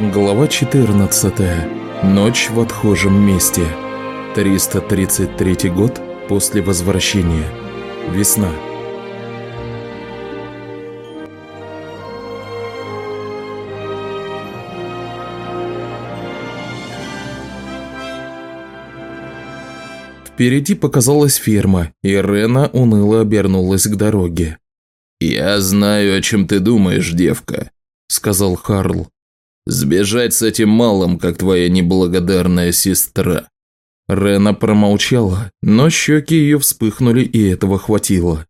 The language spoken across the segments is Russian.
Глава 14. Ночь в отхожем месте. 333 год после возвращения. Весна. Впереди показалась ферма, и Рена уныло обернулась к дороге. «Я знаю, о чем ты думаешь, девка», – сказал Харл. Сбежать с этим малым, как твоя неблагодарная сестра». Рена промолчала, но щеки ее вспыхнули, и этого хватило.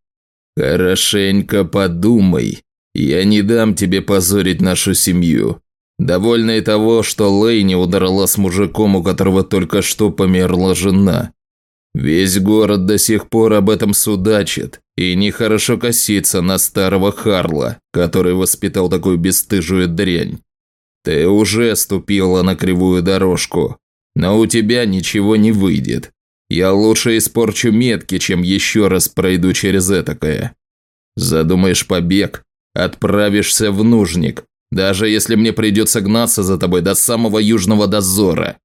«Хорошенько подумай. Я не дам тебе позорить нашу семью. Довольна и того, что Лейни удрала с мужиком, у которого только что померла жена. Весь город до сих пор об этом судачит, и нехорошо коситься на старого Харла, который воспитал такую бесстыжую дрянь. Ты уже ступила на кривую дорожку, но у тебя ничего не выйдет. Я лучше испорчу метки, чем еще раз пройду через этакое. Задумаешь побег, отправишься в нужник, даже если мне придется гнаться за тобой до самого южного дозора».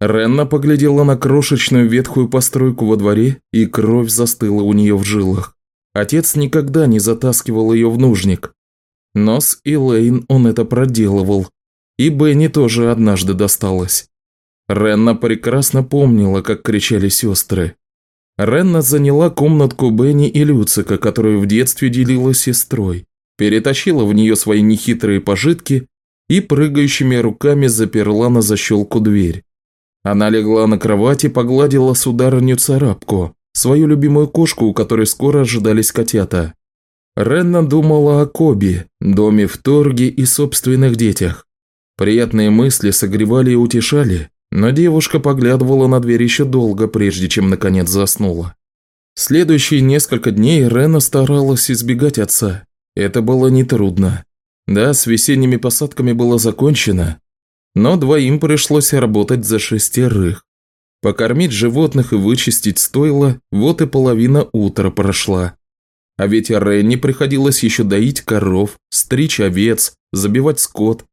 Ренна поглядела на крошечную ветхую постройку во дворе, и кровь застыла у нее в жилах. Отец никогда не затаскивал ее в нужник. Но с Элейн он это проделывал, и Бенни тоже однажды досталось. Ренна прекрасно помнила, как кричали сестры. Ренна заняла комнатку Бенни и Люцика, которую в детстве делила сестрой, перетащила в нее свои нехитрые пожитки и прыгающими руками заперла на защелку дверь. Она легла на кровати, погладила сударыню царапку, свою любимую кошку, у которой скоро ожидались котята. Ренна думала о Коби, доме в торге и собственных детях. Приятные мысли согревали и утешали, но девушка поглядывала на дверь еще долго, прежде чем наконец заснула. Следующие несколько дней Рена старалась избегать отца. Это было нетрудно. Да, с весенними посадками было закончено, но двоим пришлось работать за шестерых. Покормить животных и вычистить стойло, вот и половина утра прошла. А ведь Ренни приходилось еще доить коров, стричь овец, забивать скот,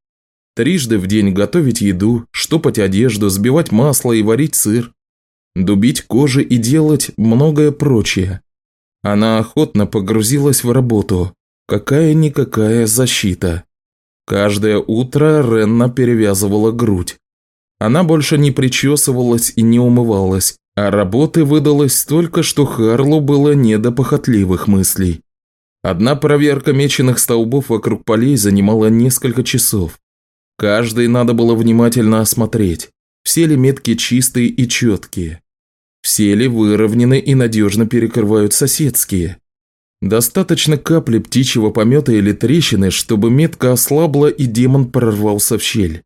Трижды в день готовить еду, штопать одежду, сбивать масло и варить сыр. Дубить кожи и делать многое прочее. Она охотно погрузилась в работу. Какая-никакая защита. Каждое утро Ренна перевязывала грудь. Она больше не причесывалась и не умывалась, а работы выдалось столько, что Харлу было не до похотливых мыслей. Одна проверка меченых столбов вокруг полей занимала несколько часов. Каждый надо было внимательно осмотреть, все ли метки чистые и четкие, все ли выровнены и надежно перекрывают соседские. Достаточно капли птичьего помета или трещины, чтобы метка ослабла и демон прорвался в щель.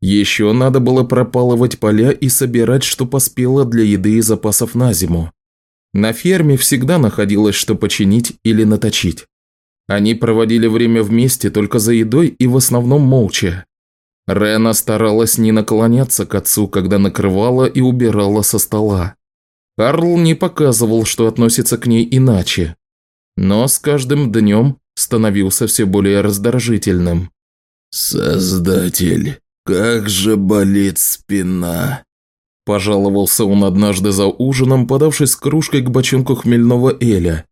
Еще надо было пропалывать поля и собирать, что поспело для еды и запасов на зиму. На ферме всегда находилось, что починить или наточить. Они проводили время вместе только за едой и в основном молча. Рена старалась не наклоняться к отцу, когда накрывала и убирала со стола. Карл не показывал, что относится к ней иначе. Но с каждым днем становился все более раздражительным. «Создатель, как же болит спина!» Пожаловался он однажды за ужином, подавшись кружкой к бочонку хмельного Эля,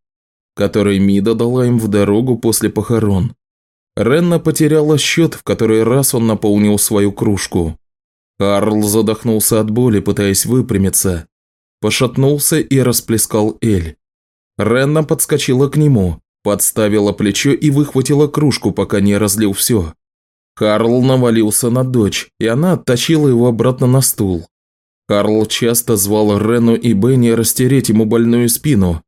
который Мида дала им в дорогу после похорон. Ренна потеряла счет, в который раз он наполнил свою кружку. Карл задохнулся от боли, пытаясь выпрямиться. Пошатнулся и расплескал Эль. Ренна подскочила к нему, подставила плечо и выхватила кружку, пока не разлил все. Карл навалился на дочь, и она оттащила его обратно на стул. Карл часто звал Рену и Бенни растереть ему больную спину,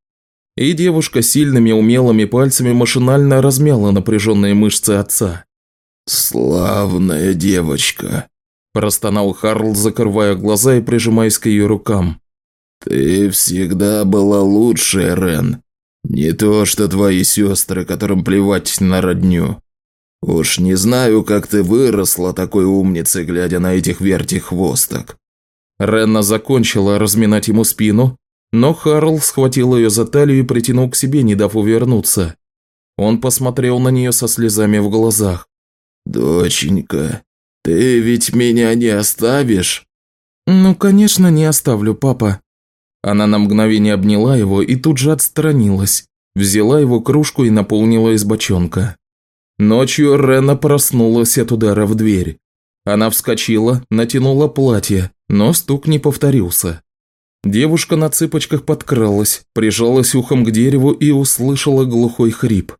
и девушка сильными умелыми пальцами машинально размяла напряженные мышцы отца. «Славная девочка», – простонал Харл, закрывая глаза и прижимаясь к ее рукам. «Ты всегда была лучшая, Рен. Не то, что твои сестры, которым плевать на родню. Уж не знаю, как ты выросла такой умницей, глядя на этих вертихвосток». Ренна закончила разминать ему спину, но Харл схватил ее за талию и притянул к себе, не дав увернуться. Он посмотрел на нее со слезами в глазах. «Доченька, «Ты ведь меня не оставишь?» «Ну, конечно, не оставлю, папа». Она на мгновение обняла его и тут же отстранилась, взяла его кружку и наполнила из бочонка. Ночью Рена проснулась от удара в дверь. Она вскочила, натянула платье, но стук не повторился. Девушка на цыпочках подкралась, прижалась ухом к дереву и услышала глухой хрип.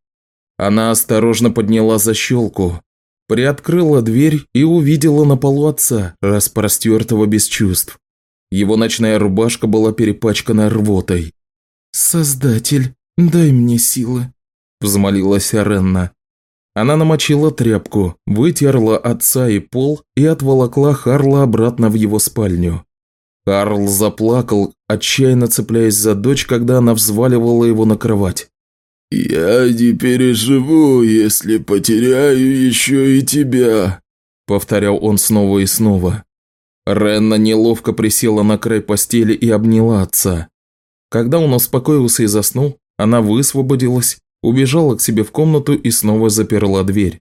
Она осторожно подняла защелку, приоткрыла дверь и увидела на полу отца, распростертого без чувств. Его ночная рубашка была перепачкана рвотой. «Создатель, дай мне силы», – взмолилась Ренна. Она намочила тряпку, вытерла отца и пол и отволокла Харла обратно в его спальню. Карл заплакал, отчаянно цепляясь за дочь, когда она взваливала его на кровать. «Я не переживу, если потеряю еще и тебя», – повторял он снова и снова. Ренна неловко присела на край постели и обняла отца. Когда он успокоился и заснул, она высвободилась убежала к себе в комнату и снова заперла дверь.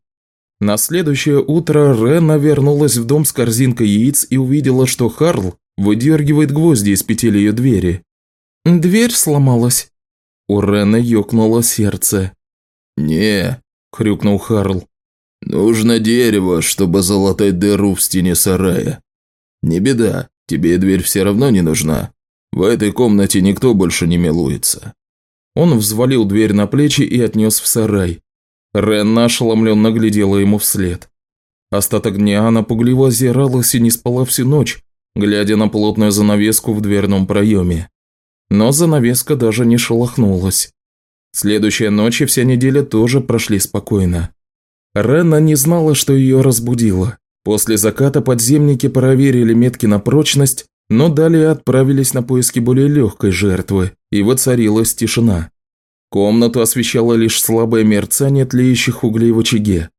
На следующее утро Рена вернулась в дом с корзинкой яиц и увидела, что Харл выдергивает гвозди из петель ее двери. «Дверь сломалась». У Рены ёкнуло сердце. «Не», – хрюкнул Харл. «Нужно дерево, чтобы залатать дыру в стене сарая. Не беда, тебе дверь все равно не нужна. В этой комнате никто больше не милуется». Он взвалил дверь на плечи и отнес в сарай. Ренна ошеломленно глядела ему вслед. Остаток дня она пугливо озиралась и не спала всю ночь, глядя на плотную занавеску в дверном проеме. Но занавеска даже не шелохнулась. Следующая ночь и вся неделя тоже прошли спокойно. Ренна не знала, что ее разбудило. После заката подземники проверили метки на прочность но далее отправились на поиски более легкой жертвы, и воцарилась тишина. Комнату освещало лишь слабое мерцание тлеющих углей в очаге,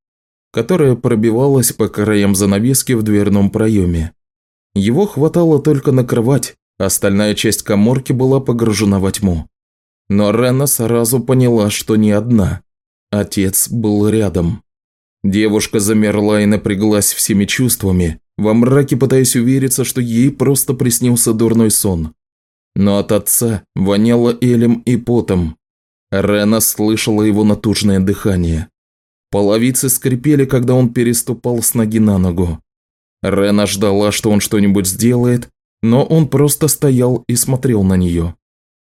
которое пробивалось по краям занавески в дверном проеме. Его хватало только на кровать, остальная часть коморки была погружена во тьму. Но Рена сразу поняла, что не одна. Отец был рядом. Девушка замерла и напряглась всеми чувствами, во мраке пытаясь увериться, что ей просто приснился дурной сон. Но от отца воняло элем и потом. Рена слышала его натужное дыхание. Половицы скрипели, когда он переступал с ноги на ногу. Рена ждала, что он что-нибудь сделает, но он просто стоял и смотрел на нее.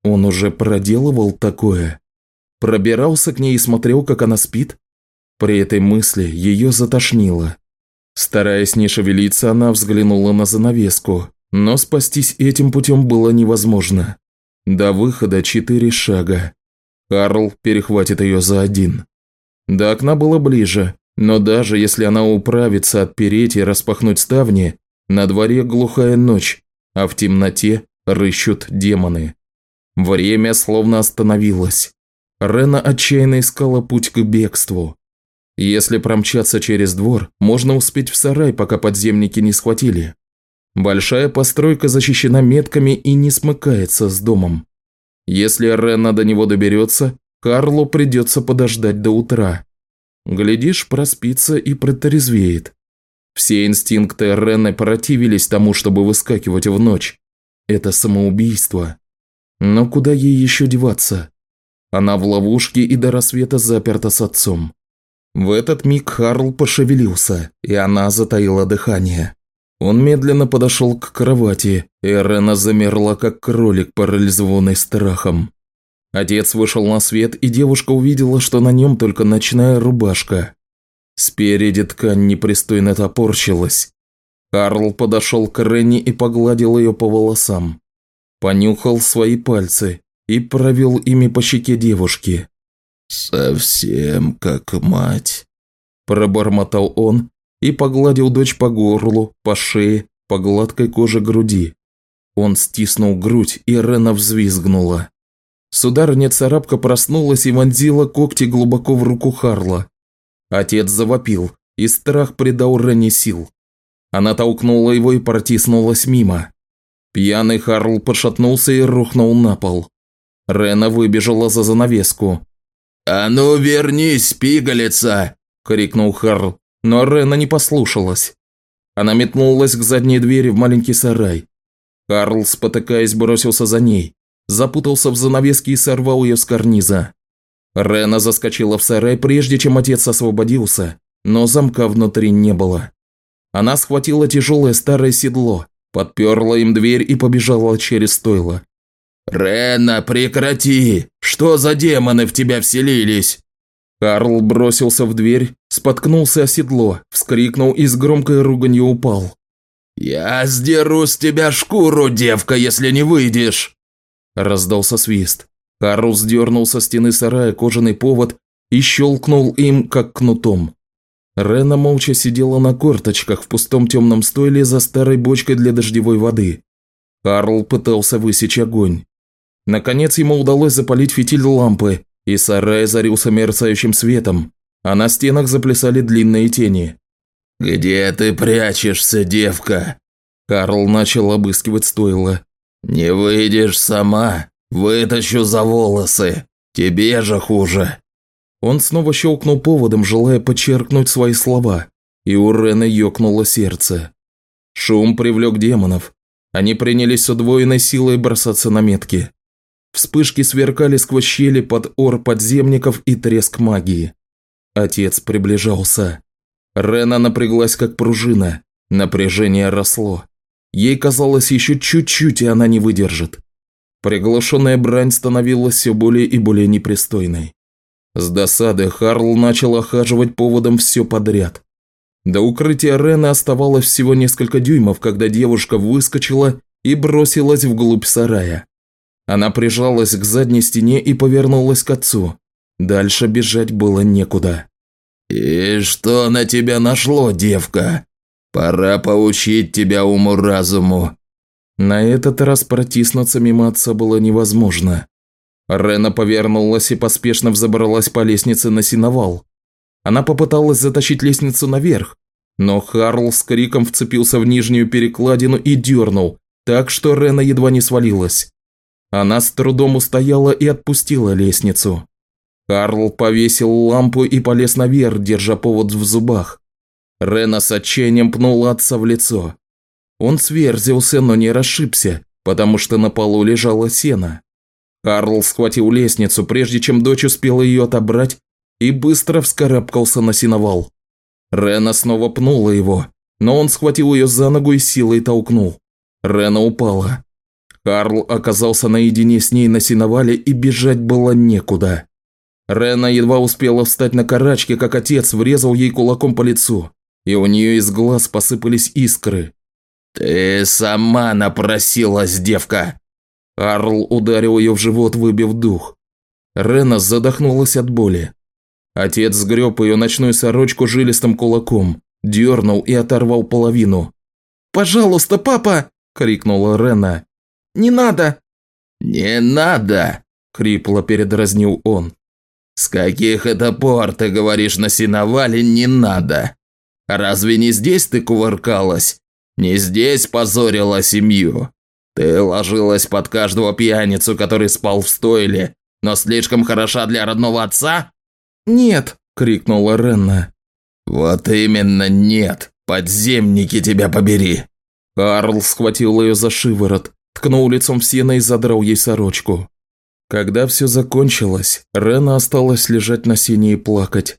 Он уже проделывал такое. Пробирался к ней и смотрел, как она спит. При этой мысли ее затошнило. Стараясь не шевелиться, она взглянула на занавеску, но спастись этим путем было невозможно. До выхода четыре шага. Карл перехватит ее за один. До окна было ближе, но даже если она управится отпереть и распахнуть ставни, на дворе глухая ночь, а в темноте рыщут демоны. Время словно остановилось. Рена отчаянно искала путь к бегству. Если промчаться через двор, можно успеть в сарай, пока подземники не схватили. Большая постройка защищена метками и не смыкается с домом. Если Ренна до него доберется, Карлу придется подождать до утра. Глядишь, проспится и протрезвеет. Все инстинкты Ренны противились тому, чтобы выскакивать в ночь. Это самоубийство. Но куда ей еще деваться? Она в ловушке и до рассвета заперта с отцом. В этот миг Харл пошевелился, и она затаила дыхание. Он медленно подошел к кровати, и Рена замерла, как кролик, парализованный страхом. Отец вышел на свет, и девушка увидела, что на нем только ночная рубашка. Спереди ткань непристойно топорщилась. Карл подошел к Ренни и погладил ее по волосам. Понюхал свои пальцы и провел ими по щеке девушки. «Совсем как мать», – пробормотал он и погладил дочь по горлу, по шее, по гладкой коже груди. Он стиснул грудь, и Рена взвизгнула. Сударыня царапка проснулась и вонзила когти глубоко в руку Харла. Отец завопил, и страх придал Рене сил. Она толкнула его и протиснулась мимо. Пьяный Харл пошатнулся и рухнул на пол. Рена выбежала за занавеску. «А ну вернись, пигалица!» – крикнул Харл, но Рена не послушалась. Она метнулась к задней двери в маленький сарай. Карл, спотыкаясь, бросился за ней, запутался в занавеске и сорвал ее с карниза. Рена заскочила в сарай, прежде чем отец освободился, но замка внутри не было. Она схватила тяжелое старое седло, подперла им дверь и побежала через стойло. «Рена, прекрати! Что за демоны в тебя вселились?» Карл бросился в дверь, споткнулся о седло, вскрикнул и с громкой руганью упал. «Я сдеру с тебя шкуру, девка, если не выйдешь!» Раздался свист. Карл сдернул со стены сарая кожаный повод и щелкнул им, как кнутом. Рена молча сидела на корточках в пустом темном стойле за старой бочкой для дождевой воды. Карл пытался высечь огонь. Наконец ему удалось запалить фитиль лампы, и сарай озарился мерцающим светом, а на стенах заплясали длинные тени. «Где ты прячешься, девка?» Карл начал обыскивать стойло. «Не выйдешь сама, вытащу за волосы. Тебе же хуже». Он снова щелкнул поводом, желая подчеркнуть свои слова, и у Рены ёкнуло сердце. Шум привлек демонов. Они принялись с удвоенной силой бросаться на метки. Вспышки сверкали сквозь щели под ор подземников и треск магии. Отец приближался. Рена напряглась как пружина. Напряжение росло. Ей казалось еще чуть-чуть, и она не выдержит. Приглашенная брань становилась все более и более непристойной. С досады Харл начал охаживать поводом все подряд. До укрытия Рены оставалось всего несколько дюймов, когда девушка выскочила и бросилась вглубь сарая. Она прижалась к задней стене и повернулась к отцу. Дальше бежать было некуда. «И что на тебя нашло, девка? Пора поучить тебя уму-разуму». На этот раз протиснуться мимо отца было невозможно. Рена повернулась и поспешно взобралась по лестнице на синовал. Она попыталась затащить лестницу наверх, но Харл с криком вцепился в нижнюю перекладину и дернул, так что Рена едва не свалилась. Она с трудом устояла и отпустила лестницу. Карл повесил лампу и полез наверх, держа повод в зубах. Рена с отчаянием пнула отца в лицо. Он сверзился, но не расшибся, потому что на полу лежало сено. Карл схватил лестницу, прежде чем дочь успела ее отобрать, и быстро вскарабкался на сеновал. Рена снова пнула его, но он схватил ее за ногу и силой толкнул. Рена упала. Карл оказался наедине с ней на сеновале и бежать было некуда. Рена едва успела встать на карачки, как отец врезал ей кулаком по лицу, и у нее из глаз посыпались искры. «Ты сама напросилась, девка!» Карл ударил ее в живот, выбив дух. Рена задохнулась от боли. Отец сгреб ее ночную сорочку жилистым кулаком, дернул и оторвал половину. «Пожалуйста, папа!» – крикнула Рена. Не надо!» «Не надо!» – хрипло передразнил он. «С каких это пор ты говоришь на сеновале «не надо»? Разве не здесь ты кувыркалась? Не здесь позорила семью? Ты ложилась под каждого пьяницу, который спал в стойле, но слишком хороша для родного отца?» «Нет!» – крикнула Ренна. «Вот именно нет! Подземники тебя побери!» Карл схватил ее за шиворот, ткнул лицом в сено и задрал ей сорочку. Когда все закончилось, Рена осталась лежать на сене и плакать.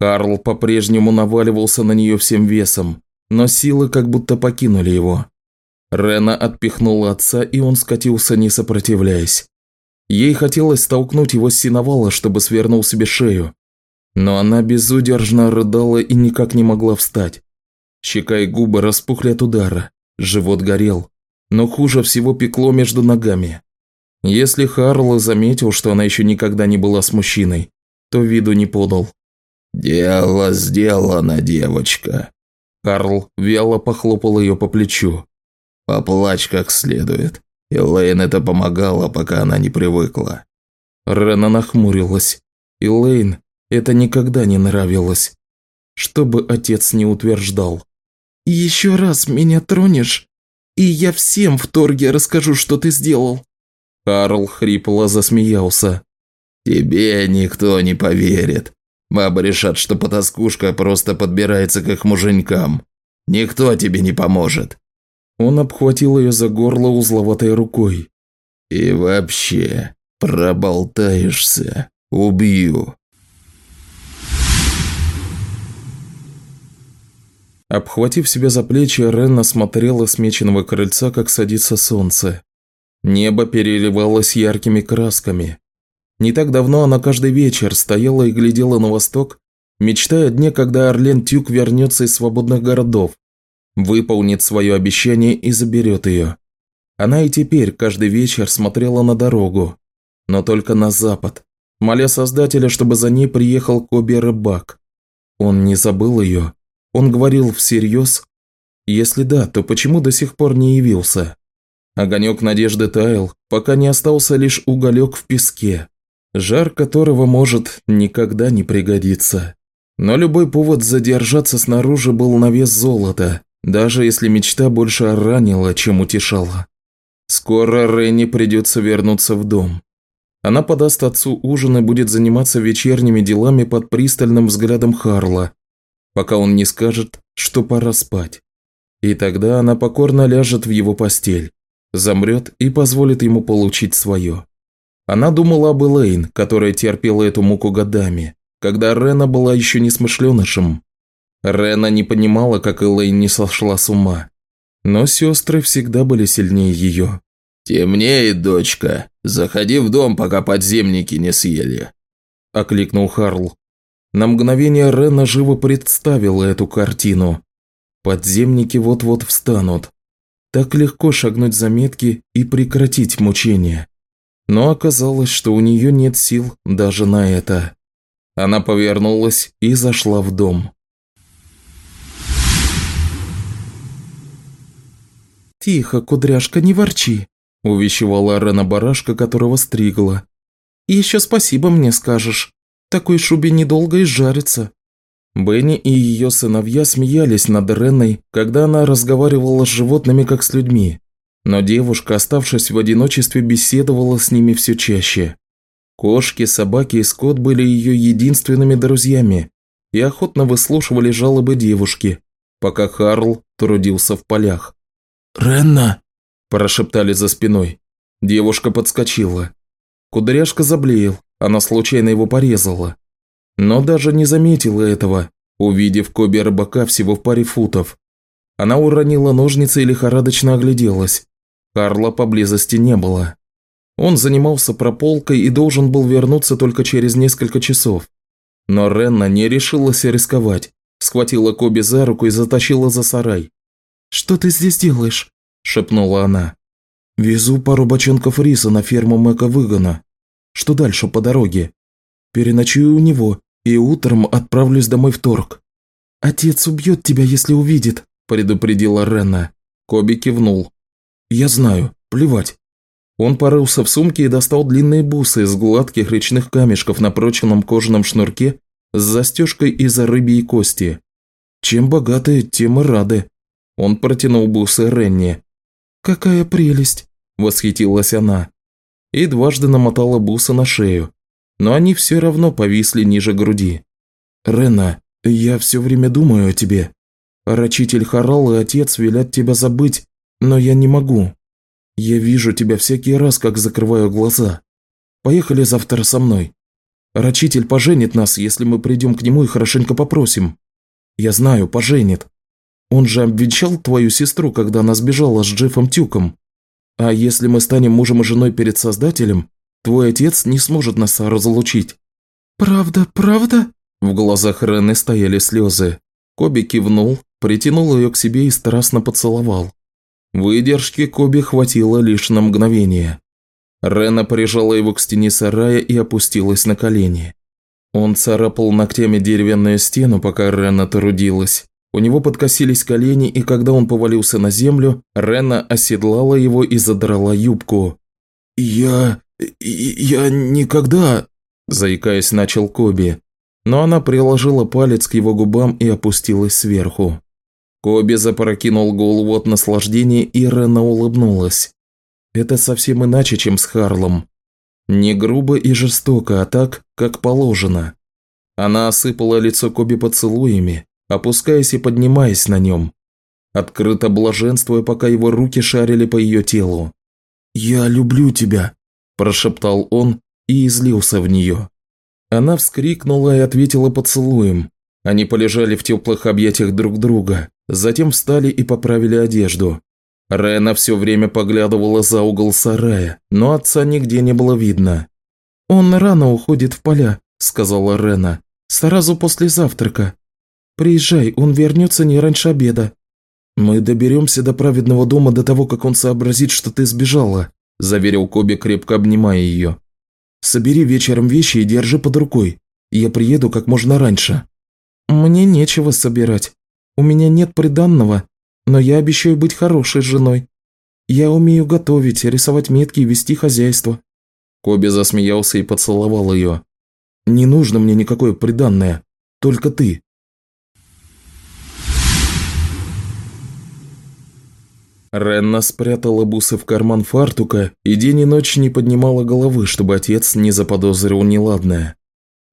Карл по-прежнему наваливался на нее всем весом, но силы как будто покинули его. Рена отпихнула отца, и он скатился, не сопротивляясь. Ей хотелось столкнуть его с сеновала, чтобы свернул себе шею. Но она безудержно рыдала и никак не могла встать. Щека и губы распухли от удара, живот горел но хуже всего пекло между ногами. Если Харл заметил, что она еще никогда не была с мужчиной, то виду не подал. «Дело сделано, девочка». Карл вяло похлопал ее по плечу. «Поплачь как следует. Элейн это помогало, пока она не привыкла». Рена нахмурилась. Элейн это никогда не нравилось. Что бы отец не утверждал. «Еще раз меня тронешь, и я всем в торге расскажу, что ты сделал». Карл хрипло засмеялся. «Тебе никто не поверит. Бабы решат, что потаскушка просто подбирается к их муженькам. Никто тебе не поможет». Он обхватил ее за горло узловатой рукой. «И вообще, проболтаешься, убью». Обхватив себя за плечи, Ренна смотрела с меченого крыльца, как садится солнце. Небо переливалось яркими красками. Не так давно она каждый вечер стояла и глядела на восток, мечтая о дне, когда Орлен Тюк вернется из свободных городов, выполнит свое обещание и заберет ее. Она и теперь каждый вечер смотрела на дорогу, но только на запад, моля Создателя, чтобы за ней приехал Коби Рыбак. Он не забыл ее, он говорил всерьез? Если да, то почему до сих пор не явился? Огонек надежды таял, пока не остался лишь уголек в песке, жар которого может никогда не пригодиться. Но любой повод задержаться снаружи был на вес золота, даже если мечта больше ранила, чем утешала. Скоро Ренни придется вернуться в дом. Она подаст отцу ужин и будет заниматься вечерними делами под пристальным взглядом Харла, пока он не скажет, что пора спать. И тогда она покорно ляжет в его постель, замрет и позволит ему получить свое. Она думала об Элейн, которая терпела эту муку годами, когда Рена была еще не смышленышем. Рена не понимала, как Элейн не сошла с ума. Но сестры всегда были сильнее ее. «Темнеет, дочка. Заходи в дом, пока подземники не съели», – окликнул Харл. На мгновение Рена живо представила эту картину. Подземники вот-вот встанут. Так легко шагнуть за метки и прекратить мучения. Но оказалось, что у нее нет сил даже на это. Она повернулась и зашла в дом. «Тихо, кудряшка, не ворчи», – увещевала Рена барашка, которого стригла. «И еще спасибо мне скажешь такой шубе недолго изжарится». Бенни и ее сыновья смеялись над Ренной, когда она разговаривала с животными как с людьми. Но девушка, оставшись в одиночестве, беседовала с ними все чаще. Кошки, собаки и скот были ее единственными друзьями и охотно выслушивали жалобы девушки, пока Харл трудился в полях. «Ренна!» – прошептали за спиной. Девушка подскочила. Кудряшка заблеял, она случайно его порезала. Но даже не заметила этого, увидев Коби рыбака всего в паре футов. Она уронила ножницы и лихорадочно огляделась. Карла поблизости не было. Он занимался прополкой и должен был вернуться только через несколько часов. Но Ренна не решилась рисковать, схватила Коби за руку и затащила за сарай. «Что ты здесь делаешь?» – шепнула она. «Везу пару бочонков риса на ферму Мэка Выгона. Что дальше по дороге? Переночую у него и утром отправлюсь домой в торг. Отец убьет тебя, если увидит, предупредила Ренна. Коби кивнул. Я знаю, плевать. Он порылся в сумке и достал длинные бусы из гладких речных камешков на прочном кожаном шнурке с застежкой из рыбьей кости. Чем богаты, тем и рады. Он протянул бусы Ренне. «Какая прелесть!» – восхитилась она и дважды намотала бусы на шею, но они все равно повисли ниже груди. «Рена, я все время думаю о тебе. Рачитель Харал и отец велят тебя забыть, но я не могу. Я вижу тебя всякий раз, как закрываю глаза. Поехали завтра со мной. Рачитель поженит нас, если мы придем к нему и хорошенько попросим. Я знаю, поженит. Он же обвенчал твою сестру, когда она сбежала с Джеффом Тюком. А если мы станем мужем и женой перед Создателем, твой отец не сможет нас разлучить». «Правда, правда?» В глазах Рены стояли слезы. Коби кивнул, притянул ее к себе и страстно поцеловал. Выдержки Коби хватило лишь на мгновение. Рена прижала его к стене сарая и опустилась на колени. Он царапал ногтями деревянную стену, пока Рена трудилась. У него подкосились колени, и когда он повалился на землю, Рена оседлала его и задрала юбку. «Я... я никогда...» – заикаясь, начал Коби. Но она приложила палец к его губам и опустилась сверху. Коби запрокинул голову от наслаждения, и Рена улыбнулась. Это совсем иначе, чем с Харлом. Не грубо и жестоко, а так, как положено. Она осыпала лицо Коби поцелуями, опускаясь и поднимаясь на нем, открыто блаженствуя, пока его руки шарили по ее телу. «Я люблю тебя», – прошептал он и излился в нее. Она вскрикнула и ответила поцелуем. Они полежали в теплых объятиях друг друга, затем встали и поправили одежду. Рена все время поглядывала за угол сарая, но отца нигде не было видно. «Он рано уходит в поля», – сказала Рена. «Сразу после завтрака. Приезжай, он вернется не раньше обеда». «Мы доберемся до праведного дома до того, как он сообразит, что ты сбежала», – заверил Коби, крепко обнимая ее. «Собери вечером вещи и держи под рукой. Я приеду как можно раньше». «Мне нечего собирать. У меня нет приданного, но я обещаю быть хорошей женой. Я умею готовить, рисовать метки и вести хозяйство». Коби засмеялся и поцеловал ее. «Не нужно мне никакое приданное, только ты. Ренна спрятала бусы в карман фартука и день и ночь не поднимала головы, чтобы отец не заподозрил неладное.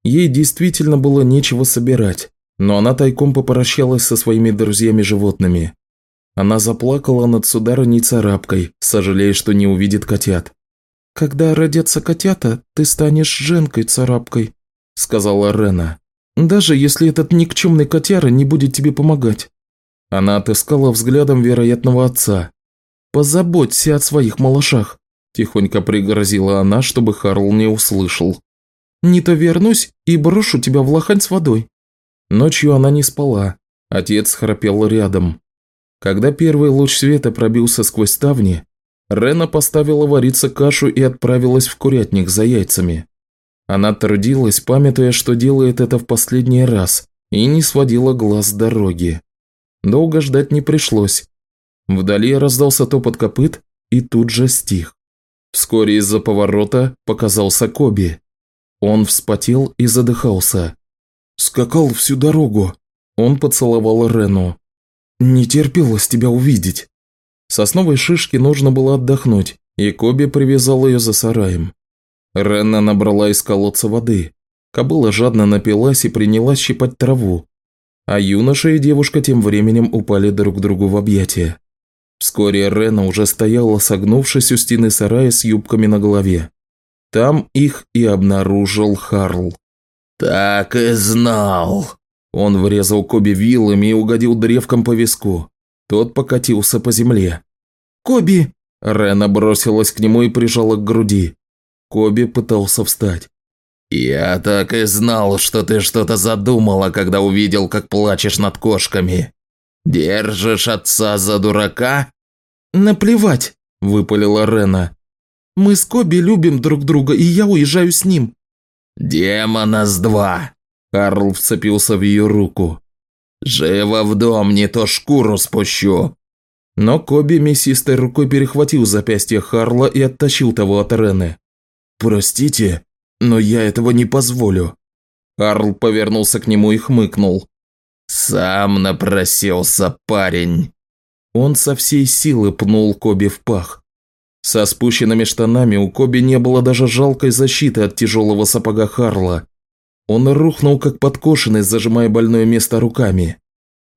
Ей действительно было нечего собирать, но она тайком попрощалась со своими друзьями-животными. Она заплакала над сударыней царапкой, сожалея, что не увидит котят. «Когда родятся котята, ты станешь женкой царапкой», – сказала Рена. «Даже если этот никчемный котяра не будет тебе помогать». Она отыскала взглядом вероятного отца. «Позаботься о своих малышах», – тихонько пригрозила она, чтобы Харл не услышал. «Не то вернусь и брошу тебя в лохань с водой». Ночью она не спала. Отец храпел рядом. Когда первый луч света пробился сквозь ставни, Рена поставила вариться кашу и отправилась в курятник за яйцами. Она трудилась, памятуя, что делает это в последний раз, и не сводила глаз с дороги. Долго ждать не пришлось. Вдали раздался топот копыт и тут же стих. Вскоре из-за поворота показался Коби. Он вспотел и задыхался. «Скакал всю дорогу». Он поцеловал Рену. «Не терпелось тебя увидеть». Сосновой шишке нужно было отдохнуть, и Коби привязал ее за сараем. Ренна набрала из колодца воды. Кобыла жадно напилась и принялась щипать траву, а юноша и девушка тем временем упали друг другу в объятия. Вскоре Рена уже стояла, согнувшись у стены сарая с юбками на голове. Там их и обнаружил Харл. «Так и знал!» Он врезал Коби вилами и угодил древком по виску. Тот покатился по земле. «Коби!» Рена бросилась к нему и прижала к груди. Коби пытался встать. «Я так и знал, что ты что-то задумала, когда увидел, как плачешь над кошками. Держишь отца за дурака?» «Наплевать», – выпалила Рена. «Мы с Коби любим друг друга, и я уезжаю с ним». «Демона с два!» – Карл вцепился в ее руку. «Живо в дом, не то шкуру спущу!» Но Коби мясистой рукой перехватил запястье Харла и оттащил того от Рены. «Простите», но я этого не позволю». Карл повернулся к нему и хмыкнул. «Сам напросился парень». Он со всей силы пнул Коби в пах. Со спущенными штанами у Коби не было даже жалкой защиты от тяжелого сапога Харла. Он рухнул как подкошенный, зажимая больное место руками.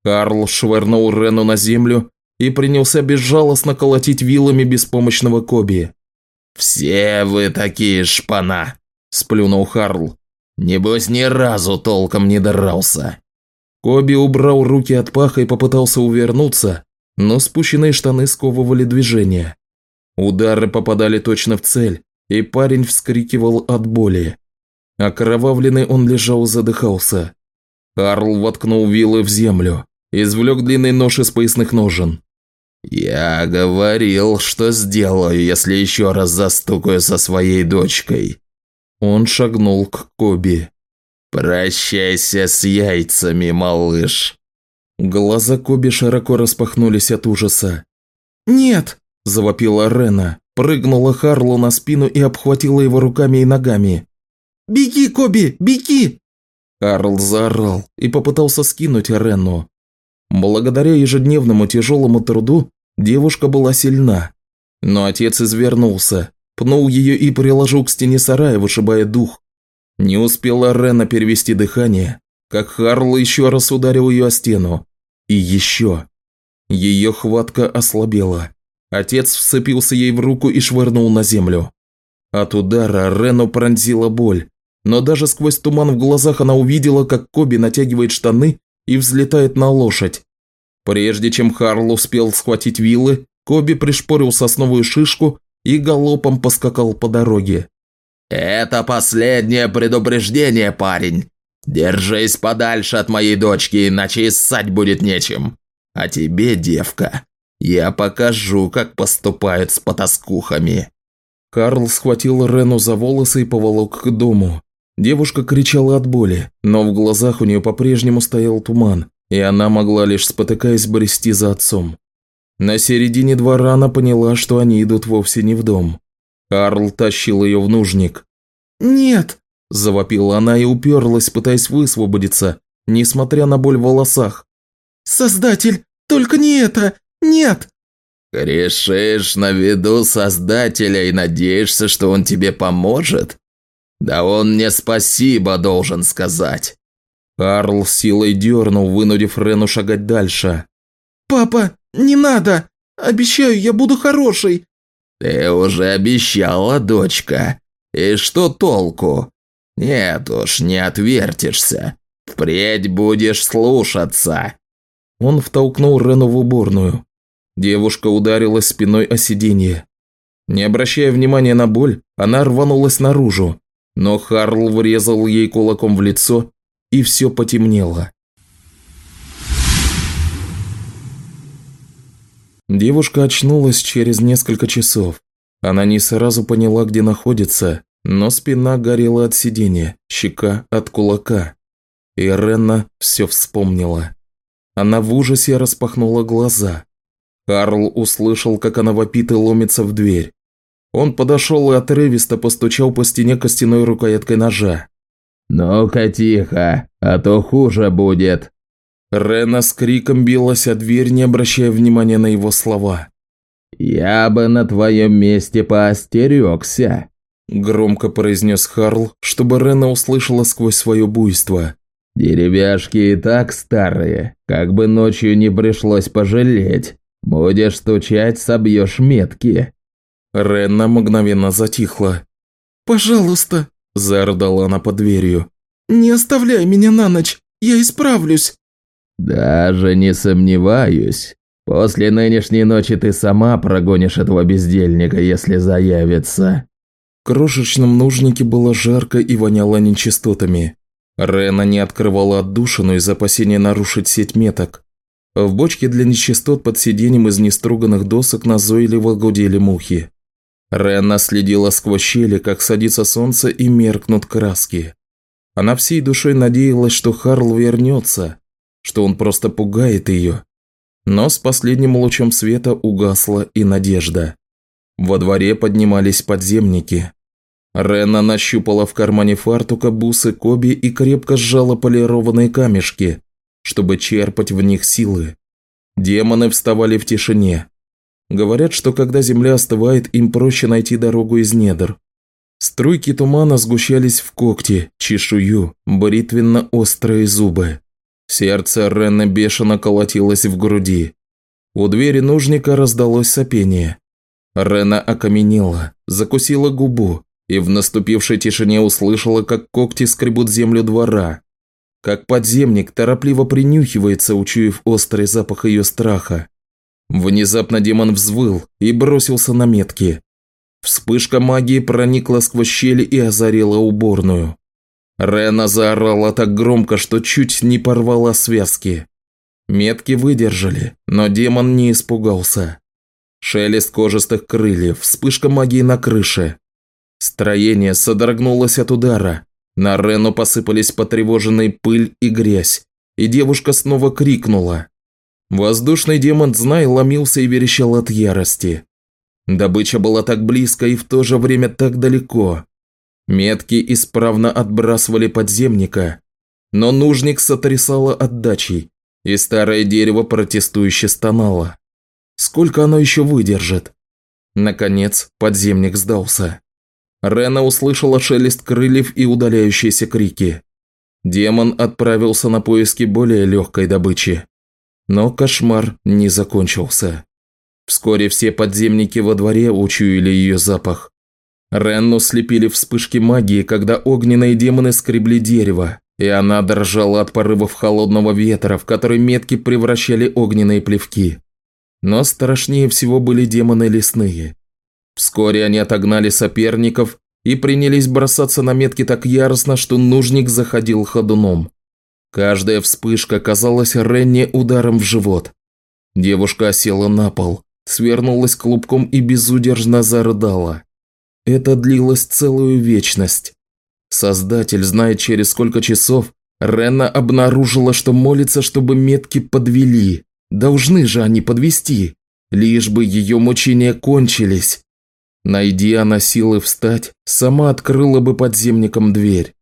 Карл швырнул Рену на землю и принялся безжалостно колотить вилами беспомощного Коби. «Все вы такие шпана!» сплюнул Харл. «Небось, ни разу толком не дрался». Коби убрал руки от паха и попытался увернуться, но спущенные штаны сковывали движение. Удары попадали точно в цель, и парень вскрикивал от боли. Окровавленный он лежал и задыхался. Карл воткнул вилы в землю, извлек длинный нож из поясных ножен. «Я говорил, что сделаю, если еще раз застукаю со своей дочкой», он шагнул к Коби. «Прощайся с яйцами, малыш!» Глаза Коби широко распахнулись от ужаса. «Нет!» – завопила Рена, прыгнула Харлу на спину и обхватила его руками и ногами. «Беги, Коби, беги!» Карл заорал и попытался скинуть Рену. Благодаря ежедневному тяжелому труду девушка была сильна. Но отец извернулся, Пнул ее и приложил к стене сарая, вышибая дух. Не успела Рена перевести дыхание, как Харл еще раз ударил ее о стену. И еще. Ее хватка ослабела. Отец вцепился ей в руку и швырнул на землю. От удара Рену пронзила боль, но даже сквозь туман в глазах она увидела, как Коби натягивает штаны и взлетает на лошадь. Прежде чем Харл успел схватить вилы, Коби пришпорил сосновую шишку и галопом поскакал по дороге. «Это последнее предупреждение, парень. Держись подальше от моей дочки, иначе и ссать будет нечем. А тебе, девка, я покажу, как поступают с потаскухами». Карл схватил Рену за волосы и поволок к дому. Девушка кричала от боли, но в глазах у нее по-прежнему стоял туман, и она могла лишь спотыкаясь брести за отцом. На середине двора она поняла, что они идут вовсе не в дом. Карл тащил ее в нужник. «Нет!» – завопила она и уперлась, пытаясь высвободиться, несмотря на боль в волосах. «Создатель, только не это! Нет!» «Грешишь на виду Создателя и надеешься, что он тебе поможет? Да он мне спасибо должен сказать!» Карл силой дернул, вынудив Рену шагать дальше. «Папа, не надо! Обещаю, я буду хорошей!» «Ты уже обещала, дочка. И что толку? Нет уж, не отвертишься. Впредь будешь слушаться!» Он втолкнул Рену в уборную. Девушка ударилась спиной о сиденье. Не обращая внимания на боль, она рванулась наружу, но Харл врезал ей кулаком в лицо, и все потемнело. Девушка очнулась через несколько часов. Она не сразу поняла, где находится, но спина горела от сидения, щека от кулака. И Ренна все вспомнила. Она в ужасе распахнула глаза. Карл услышал, как она вопит и ломится в дверь. Он подошел и отрывисто постучал по стене костяной рукояткой ножа. «Ну-ка тихо, а то хуже будет». Рена с криком билась о дверь, не обращая внимания на его слова. «Я бы на твоем месте поостерегся», – громко произнес Харл, чтобы Рена услышала сквозь свое буйство. «Деревяшки и так старые, как бы ночью не пришлось пожалеть. Будешь стучать, собьешь метки». Ренна мгновенно затихла. «Пожалуйста», – зарыдала она под дверью. «Не оставляй меня на ночь, я исправлюсь». «Даже не сомневаюсь. После нынешней ночи ты сама прогонишь этого бездельника, если заявится». В крошечном нужнике было жарко и воняло нечистотами. Рена не открывала отдушину из опасения нарушить сеть меток. В бочке для нечистот под сиденьем из неструганных досок назойливо гудели мухи. Рена следила сквозь щели, как садится солнце и меркнут краски. Она всей душой надеялась, что Харл вернется, что он просто пугает ее. Но с последним лучом света угасла и надежда. Во дворе поднимались подземники. Рена нащупала в кармане фартука бусы Коби и крепко сжала полированные камешки, чтобы черпать в них силы. Демоны вставали в тишине, Говорят, что когда земля остывает, им проще найти дорогу из недр. Струйки тумана сгущались в когти, чешую, бритвенно-острые зубы. Сердце Ренна бешено колотилось в груди. У двери нужника раздалось сопение. Рена окаменела, закусила губу и в наступившей тишине услышала, как когти скребут землю двора. Как подземник торопливо принюхивается, учуяв острый запах ее страха. Внезапно демон взвыл и бросился на метки. Вспышка магии проникла сквозь щели и озарила уборную. Рена заорала так громко, что чуть не порвала связки. Метки выдержали, но демон не испугался. Шелест кожистых крыльев, вспышка магии на крыше. Строение содрогнулось от удара. На Рену посыпались потревоженные пыль и грязь, и девушка снова крикнула. Воздушный демон Знай ломился и верещал от ярости. Добыча была так близко и в то же время так далеко. Метки исправно отбрасывали подземника, но нужник сотрясало отдачей, и старое дерево протестующе стонало. Сколько оно еще выдержит? Наконец, подземник сдался. Рена услышала шелест крыльев и удаляющиеся крики. Демон отправился на поиски более легкой добычи. Но кошмар не закончился. Вскоре все подземники во дворе учуяли ее запах. Ренну слепили вспышки магии, когда огненные демоны скребли дерево, и она дрожала от порывов холодного ветра, в который метки превращали огненные плевки. Но страшнее всего были демоны лесные. Вскоре они отогнали соперников и принялись бросаться на метки так яростно, что нужник заходил ходуном. Каждая вспышка казалась Ренне ударом в живот. Девушка осела на пол, свернулась клубком и безудержно зарыдала. Это длилось целую вечность. Создатель знает, через сколько часов Ренна обнаружила, что молится, чтобы метки подвели. Должны же они подвести, лишь бы ее мучения кончились. Найди она силы встать, сама открыла бы подземникам дверь.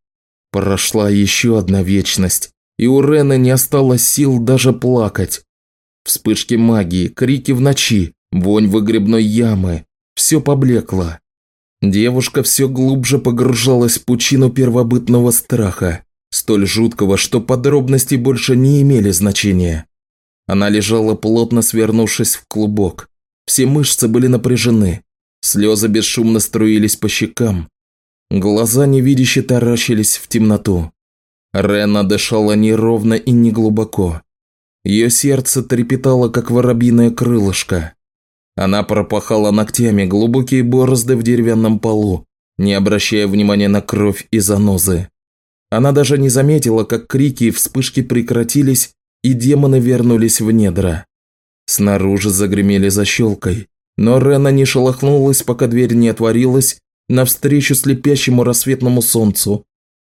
Прошла еще одна вечность, и у Рены не осталось сил даже плакать. Вспышки магии, крики в ночи, вонь выгребной ямы – все поблекло. Девушка все глубже погружалась в пучину первобытного страха, столь жуткого, что подробности больше не имели значения. Она лежала плотно свернувшись в клубок. Все мышцы были напряжены, слезы бесшумно струились по щекам. Глаза невидяще таращились в темноту. Рена дышала неровно и неглубоко. Ее сердце трепетало, как воробьиное крылышко. Она пропахала ногтями глубокие борозды в деревянном полу, не обращая внимания на кровь и занозы. Она даже не заметила, как крики и вспышки прекратились, и демоны вернулись в недра. Снаружи загремели защелкой, но Рена не шелохнулась, пока дверь не отворилась, навстречу слепящему рассветному солнцу.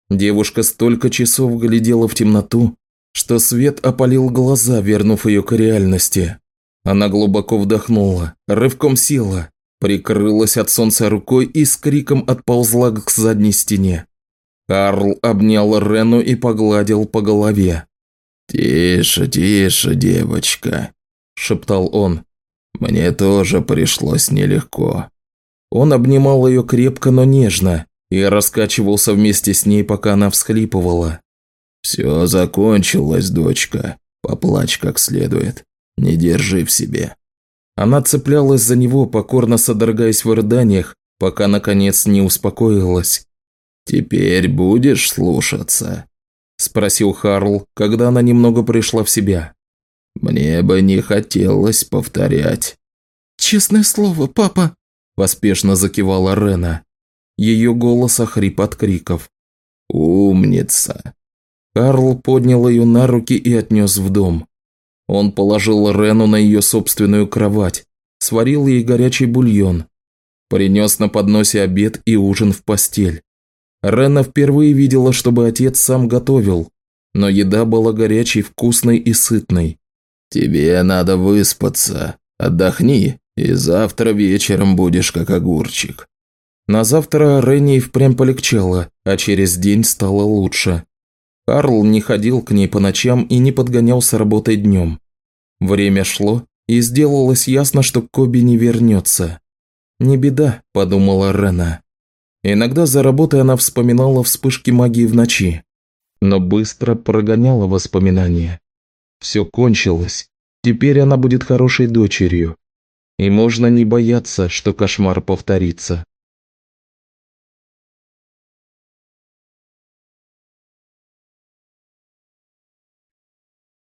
Девушка столько часов глядела в темноту, что свет опалил глаза, вернув ее к реальности. Она глубоко вдохнула, рывком села, прикрылась от солнца рукой и с криком отползла к задней стене. Карл обнял Рену и погладил по голове. «Тише, тише, девочка», – шептал он. «Мне тоже пришлось нелегко». Он обнимал ее крепко, но нежно, и раскачивался вместе с ней, пока она всхлипывала. «Все закончилось, дочка. Поплачь как следует. Не держи в себе». Она цеплялась за него, покорно содрогаясь в рыданиях, пока, наконец, не успокоилась. «Теперь будешь слушаться?» – спросил Харл, когда она немного пришла в себя. «Мне бы не хотелось повторять». «Честное слово, папа!» – поспешно закивала Рена. Ее голос охрип от криков. «Умница!» Карл поднял ее на руки и отнес в дом. Он положил Рену на ее собственную кровать, сварил ей горячий бульон, принес на подносе обед и ужин в постель. Рена впервые видела, чтобы отец сам готовил, но еда была горячей, вкусной и сытной. «Тебе надо выспаться, отдохни, и завтра вечером будешь как огурчик». На завтра Рене и впрямь полегчало, а через день стало лучше. Карл не ходил к ней по ночам и не подгонял с работой днем. Время шло, и сделалось ясно, что Коби не вернется. «Не беда», – подумала Рена. Иногда за работой она вспоминала вспышки магии в ночи, но быстро прогоняла воспоминания. Все кончилось, теперь она будет хорошей дочерью, и можно не бояться, что кошмар повторится.